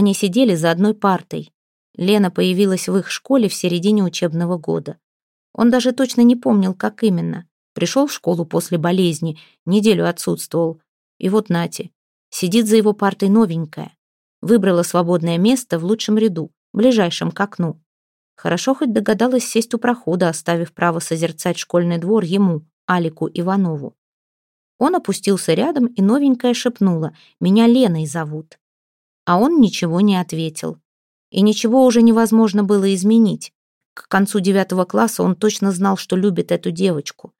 Они сидели за одной партой. Лена появилась в их школе в середине учебного года. Он даже точно не помнил, как именно. Пришел в школу после болезни, неделю отсутствовал. И вот Нати. Сидит за его партой новенькая. Выбрала свободное место в лучшем ряду, ближайшем к окну. Хорошо хоть догадалась сесть у прохода, оставив право созерцать школьный двор ему, Алику Иванову. Он опустился рядом, и новенькая шепнула «Меня Леной зовут». А он ничего не ответил. И ничего уже невозможно было изменить. К концу девятого класса он точно знал, что любит эту девочку.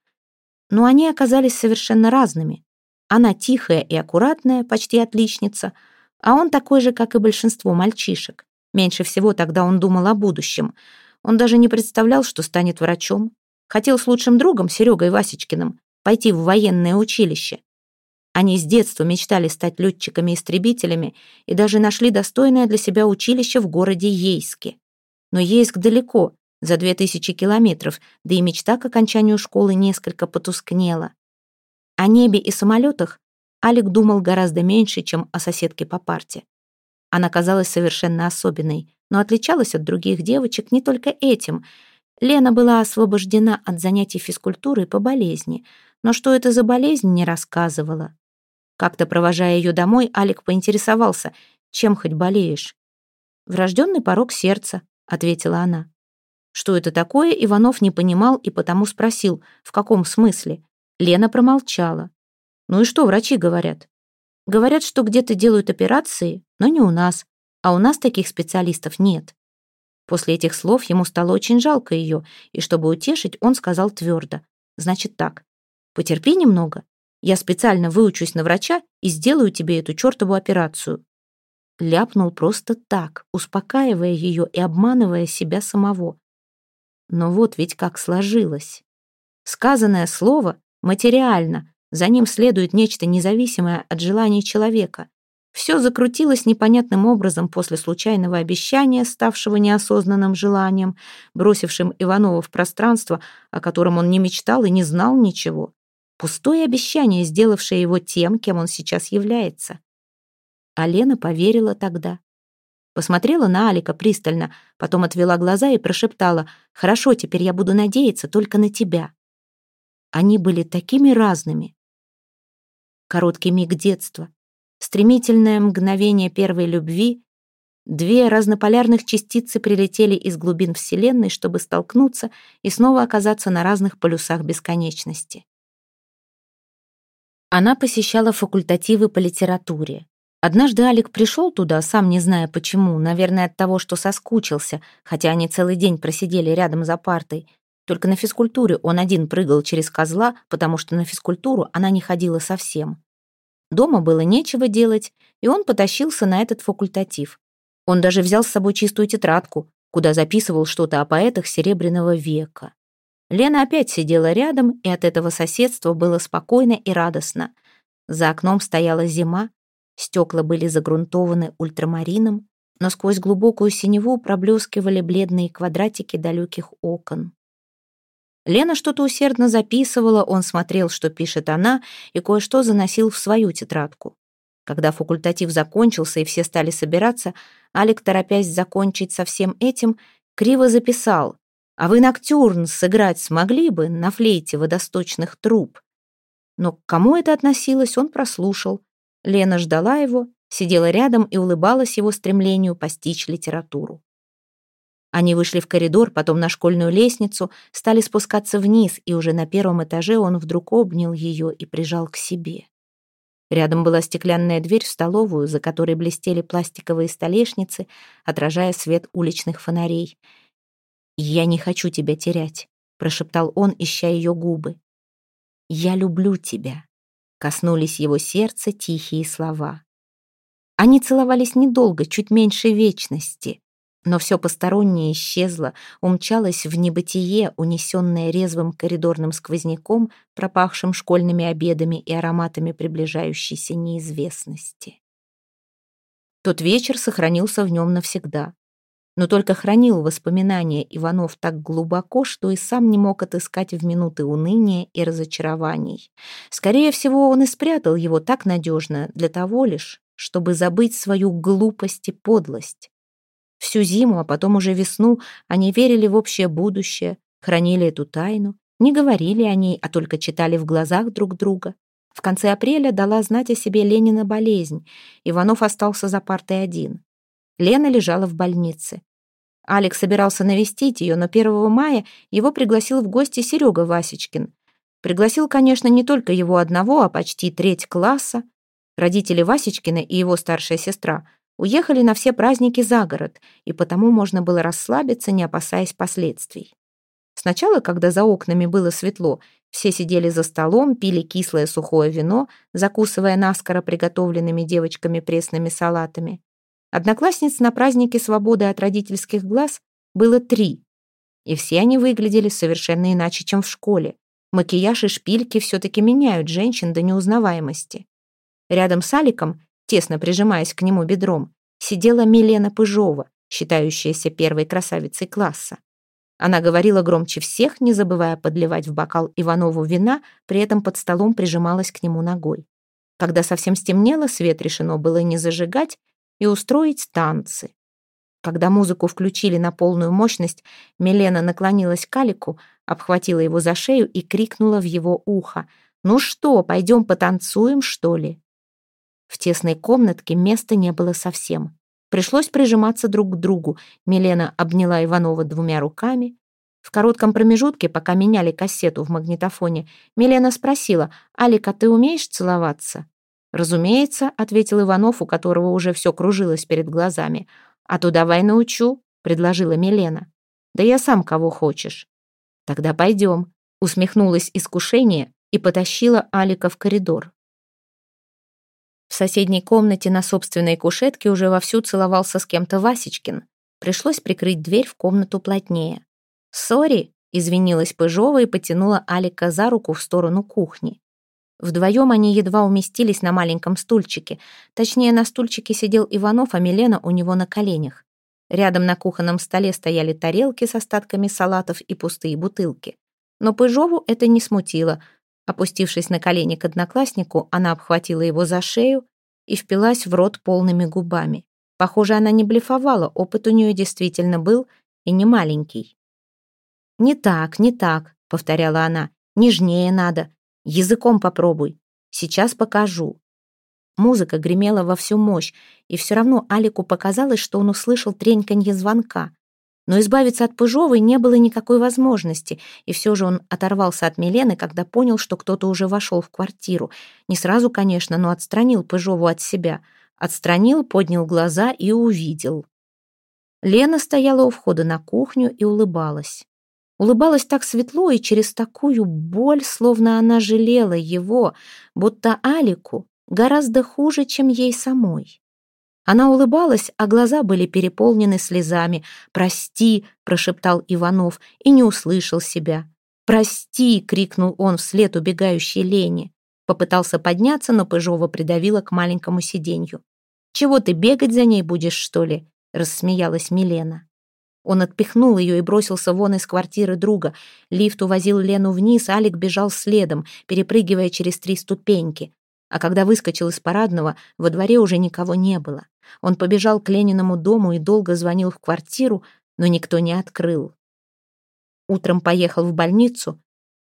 Но они оказались совершенно разными. Она тихая и аккуратная, почти отличница, а он такой же, как и большинство мальчишек. Меньше всего тогда он думал о будущем. Он даже не представлял, что станет врачом. Хотел с лучшим другом, Серегой Васечкиным, пойти в военное училище. Они с детства мечтали стать летчиками-истребителями и даже нашли достойное для себя училище в городе Ейске. Но Ейск далеко, за две тысячи километров, да и мечта к окончанию школы несколько потускнела. О небе и самолетах Алик думал гораздо меньше, чем о соседке по парте. Она казалась совершенно особенной, но отличалась от других девочек не только этим. Лена была освобождена от занятий физкультурой по болезни, но что это за болезнь, не рассказывала. Как-то провожая ее домой, Алик поинтересовался, чем хоть болеешь. «Врожденный порог сердца», — ответила она. Что это такое, Иванов не понимал и потому спросил, в каком смысле. Лена промолчала. «Ну и что врачи говорят?» «Говорят, что где-то делают операции, но не у нас, а у нас таких специалистов нет». После этих слов ему стало очень жалко ее, и чтобы утешить, он сказал твердо. «Значит так, потерпи немного, я специально выучусь на врача и сделаю тебе эту чертову операцию». Ляпнул просто так, успокаивая ее и обманывая себя самого. Но вот ведь как сложилось. Сказанное слово материально, за ним следует нечто независимое от желаний человека. Все закрутилось непонятным образом после случайного обещания, ставшего неосознанным желанием, бросившим Иванова в пространство, о котором он не мечтал и не знал ничего. Пустое обещание, сделавшее его тем, кем он сейчас является. А Лена поверила тогда. Посмотрела на Алика пристально, потом отвела глаза и прошептала «Хорошо, теперь я буду надеяться только на тебя». Они были такими разными. Короткий миг детства, стремительное мгновение первой любви, две разнополярных частицы прилетели из глубин Вселенной, чтобы столкнуться и снова оказаться на разных полюсах бесконечности. Она посещала факультативы по литературе. Однажды Алик пришел туда, сам не зная почему, наверное, от того, что соскучился, хотя они целый день просидели рядом за партой. Только на физкультуре он один прыгал через козла, потому что на физкультуру она не ходила совсем. Дома было нечего делать, и он потащился на этот факультатив. Он даже взял с собой чистую тетрадку, куда записывал что-то о поэтах Серебряного века. Лена опять сидела рядом, и от этого соседства было спокойно и радостно. За окном стояла зима, Стекла были загрунтованы ультрамарином, но сквозь глубокую синеву проблескивали бледные квадратики далеких окон. Лена что-то усердно записывала, он смотрел, что пишет она, и кое-что заносил в свою тетрадку. Когда факультатив закончился и все стали собираться, Алик, торопясь закончить со всем этим, криво записал «А вы ноктюрн сыграть смогли бы на флейте водосточных труб?» Но к кому это относилось, он прослушал. Лена ждала его, сидела рядом и улыбалась его стремлению постичь литературу. Они вышли в коридор, потом на школьную лестницу, стали спускаться вниз, и уже на первом этаже он вдруг обнял ее и прижал к себе. Рядом была стеклянная дверь в столовую, за которой блестели пластиковые столешницы, отражая свет уличных фонарей. «Я не хочу тебя терять», — прошептал он, ища ее губы. «Я люблю тебя». Коснулись его сердца тихие слова. Они целовались недолго, чуть меньше вечности. Но все постороннее исчезло, умчалось в небытие, унесенное резвым коридорным сквозняком, пропахшим школьными обедами и ароматами приближающейся неизвестности. Тот вечер сохранился в нем навсегда но только хранил воспоминания Иванов так глубоко, что и сам не мог отыскать в минуты уныния и разочарований. Скорее всего, он и спрятал его так надежно для того лишь, чтобы забыть свою глупость и подлость. Всю зиму, а потом уже весну они верили в общее будущее, хранили эту тайну, не говорили о ней, а только читали в глазах друг друга. В конце апреля дала знать о себе Ленина болезнь. Иванов остался за партой один. Лена лежала в больнице. Алекс собирался навестить ее, но 1 мая его пригласил в гости Серега Васечкин. Пригласил, конечно, не только его одного, а почти треть класса. Родители Васечкина и его старшая сестра уехали на все праздники за город, и потому можно было расслабиться, не опасаясь последствий. Сначала, когда за окнами было светло, все сидели за столом, пили кислое сухое вино, закусывая наскоро приготовленными девочками пресными салатами. Одноклассниц на празднике свободы от родительских глаз было три, и все они выглядели совершенно иначе, чем в школе. Макияж и шпильки все-таки меняют женщин до неузнаваемости. Рядом с Аликом, тесно прижимаясь к нему бедром, сидела Милена Пыжова, считающаяся первой красавицей класса. Она говорила громче всех, не забывая подливать в бокал Иванову вина, при этом под столом прижималась к нему ногой. Когда совсем стемнело, свет решено было не зажигать и устроить танцы. Когда музыку включили на полную мощность, Милена наклонилась к Алику, обхватила его за шею и крикнула в его ухо. «Ну что, пойдем потанцуем, что ли?» В тесной комнатке места не было совсем. Пришлось прижиматься друг к другу. Милена обняла Иванова двумя руками. В коротком промежутке, пока меняли кассету в магнитофоне, Милена спросила, «Алика, ты умеешь целоваться?» «Разумеется», — ответил Иванов, у которого уже все кружилось перед глазами. «А то давай научу», — предложила Милена. «Да я сам кого хочешь». «Тогда пойдем», — усмехнулось искушение и потащила Алика в коридор. В соседней комнате на собственной кушетке уже вовсю целовался с кем-то Васечкин. Пришлось прикрыть дверь в комнату плотнее. «Сори», — извинилась Пыжова и потянула Алика за руку в сторону кухни. Вдвоем они едва уместились на маленьком стульчике. Точнее, на стульчике сидел Иванов, а Милена у него на коленях. Рядом на кухонном столе стояли тарелки с остатками салатов и пустые бутылки. Но Пыжову это не смутило. Опустившись на колени к однокласснику, она обхватила его за шею и впилась в рот полными губами. Похоже, она не блефовала, опыт у нее действительно был и не маленький. «Не так, не так», — повторяла она, — «нежнее надо. Языком попробуй. Сейчас покажу». Музыка гремела во всю мощь, и все равно Алику показалось, что он услышал треньканье звонка. Но избавиться от Пыжовой не было никакой возможности, и все же он оторвался от Милены, когда понял, что кто-то уже вошел в квартиру. Не сразу, конечно, но отстранил Пыжову от себя. Отстранил, поднял глаза и увидел. Лена стояла у входа на кухню и улыбалась. Улыбалась так светло и через такую боль, словно она жалела его, будто Алику гораздо хуже, чем ей самой. Она улыбалась, а глаза были переполнены слезами. «Прости!» — прошептал Иванов и не услышал себя. «Прости!» — крикнул он вслед убегающей Лене. Попытался подняться, но Пыжова придавила к маленькому сиденью. «Чего ты бегать за ней будешь, что ли?» — рассмеялась Милена. Он отпихнул ее и бросился вон из квартиры друга. Лифт увозил Лену вниз, Алик бежал следом, перепрыгивая через три ступеньки. А когда выскочил из парадного, во дворе уже никого не было. Он побежал к Лениному дому и долго звонил в квартиру, но никто не открыл. Утром поехал в больницу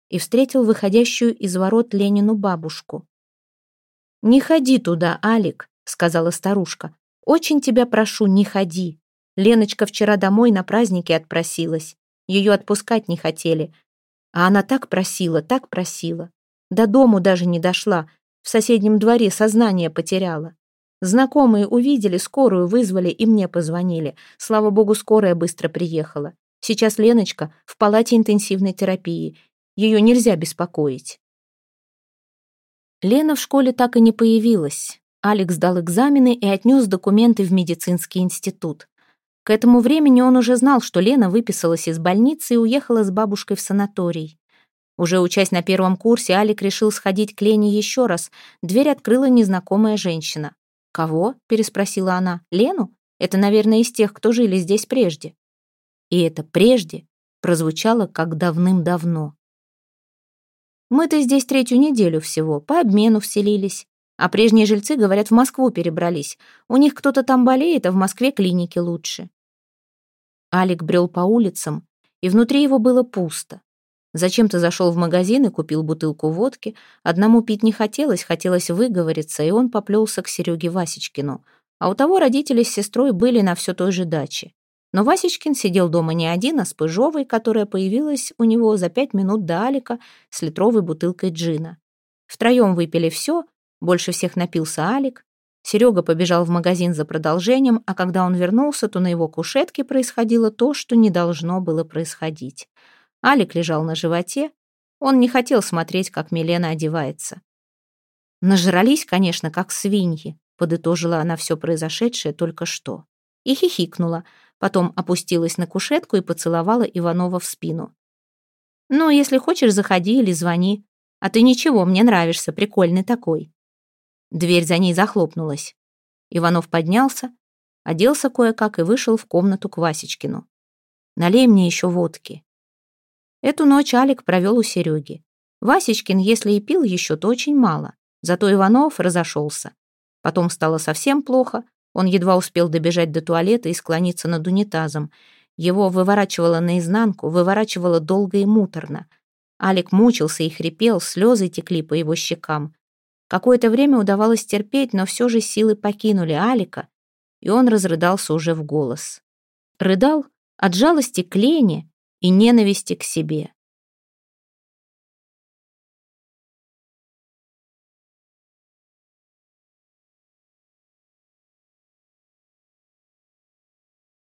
и встретил выходящую из ворот Ленину бабушку. «Не ходи туда, Алик», — сказала старушка. «Очень тебя прошу, не ходи. Леночка вчера домой на празднике отпросилась. Ее отпускать не хотели. А она так просила, так просила. До дому даже не дошла, в соседнем дворе сознание потеряла. Знакомые увидели, скорую вызвали и мне позвонили. Слава богу, скорая быстро приехала. Сейчас Леночка в палате интенсивной терапии. Ее нельзя беспокоить. Лена в школе так и не появилась. Алекс дал экзамены и отнес документы в медицинский институт. К этому времени он уже знал, что Лена выписалась из больницы и уехала с бабушкой в санаторий. Уже учась на первом курсе, Алик решил сходить к Лене еще раз. Дверь открыла незнакомая женщина. «Кого?» — переспросила она. «Лену? Это, наверное, из тех, кто жили здесь прежде». И это «прежде» прозвучало как давным-давно. «Мы-то здесь третью неделю всего, по обмену вселились. А прежние жильцы, говорят, в Москву перебрались. У них кто-то там болеет, а в Москве клиники лучше. Алик брел по улицам, и внутри его было пусто. Зачем-то зашел в магазин и купил бутылку водки. Одному пить не хотелось, хотелось выговориться, и он поплелся к Сереге Васечкину. А у того родители с сестрой были на все той же даче. Но Васечкин сидел дома не один, а с Пыжовой, которая появилась у него за пять минут до Алика с литровой бутылкой джина. Втроем выпили все, больше всех напился Алик. Серега побежал в магазин за продолжением, а когда он вернулся, то на его кушетке происходило то, что не должно было происходить. Алик лежал на животе. Он не хотел смотреть, как Милена одевается. «Нажрались, конечно, как свиньи», — подытожила она все произошедшее только что. И хихикнула — потом опустилась на кушетку и поцеловала Иванова в спину. «Ну, если хочешь, заходи или звони. А ты ничего, мне нравишься, прикольный такой». Дверь за ней захлопнулась. Иванов поднялся, оделся кое-как и вышел в комнату к Васечкину. «Налей мне еще водки». Эту ночь Алик провел у Сереги. Васечкин, если и пил еще, то очень мало. Зато Иванов разошелся. Потом стало совсем плохо, он едва успел добежать до туалета и склониться над унитазом. Его выворачивало наизнанку, выворачивало долго и муторно. Алик мучился и хрипел, слезы текли по его щекам. Какое-то время удавалось терпеть, но все же силы покинули Алика, и он разрыдался уже в голос. Рыдал от жалости к Лене и ненависти к себе.